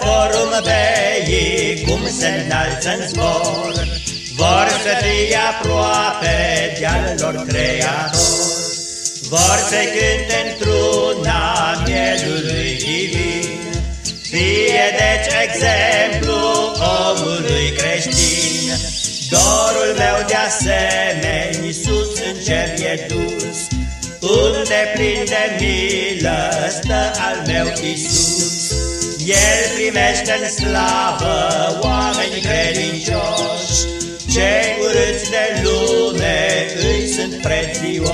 vor umbei cum se înalță în zbor, Vor să fie aproape de-al lor creator, Vor să cânte într-una mielului divin, Fie deci exemplu omului creștin, Dorul meu de asemenea sus în cer e dus, Unde plin de milă stă al meu Iisus. El primește în slavă oameni credincioși, Cei urâți de lume îi sunt prețioși.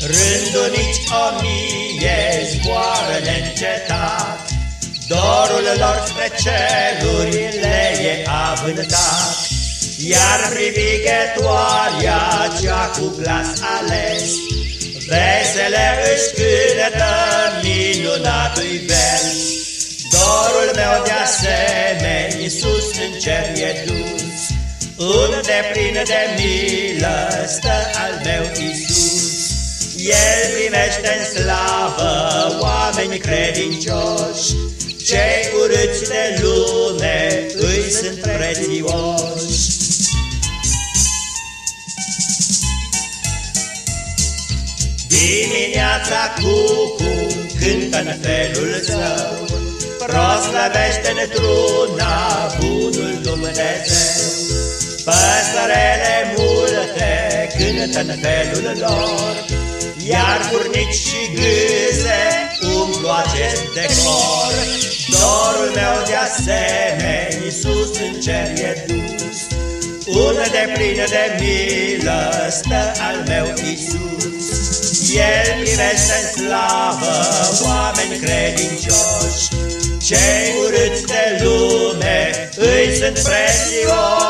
Rândul nici o mie zboară neîncetat, Dorul lor spre cerurile e avântat, Iar privighetoarea cea cu glas ales, Vesele își cântă minunatui vers. Dorul meu de asemenea sus în cer e dus, Unde plin de milă stă al meu Iisus. El primește în slavă oameni credincioși, cei urâți de lume îi sunt prețioși. Dimineața cucu cântă în felul său, Proslăvește într-una bunul Dumnezeu. Păsărele multe cântă în felul lor, Iar furnici și gâze umplu acest decor. Dorul meu de asemenea sus în cer e dus, Unde plină de milă stă al meu Iisus. El primește în slavă oameni credincioși, Cei urâți de lume îi sunt prețioși.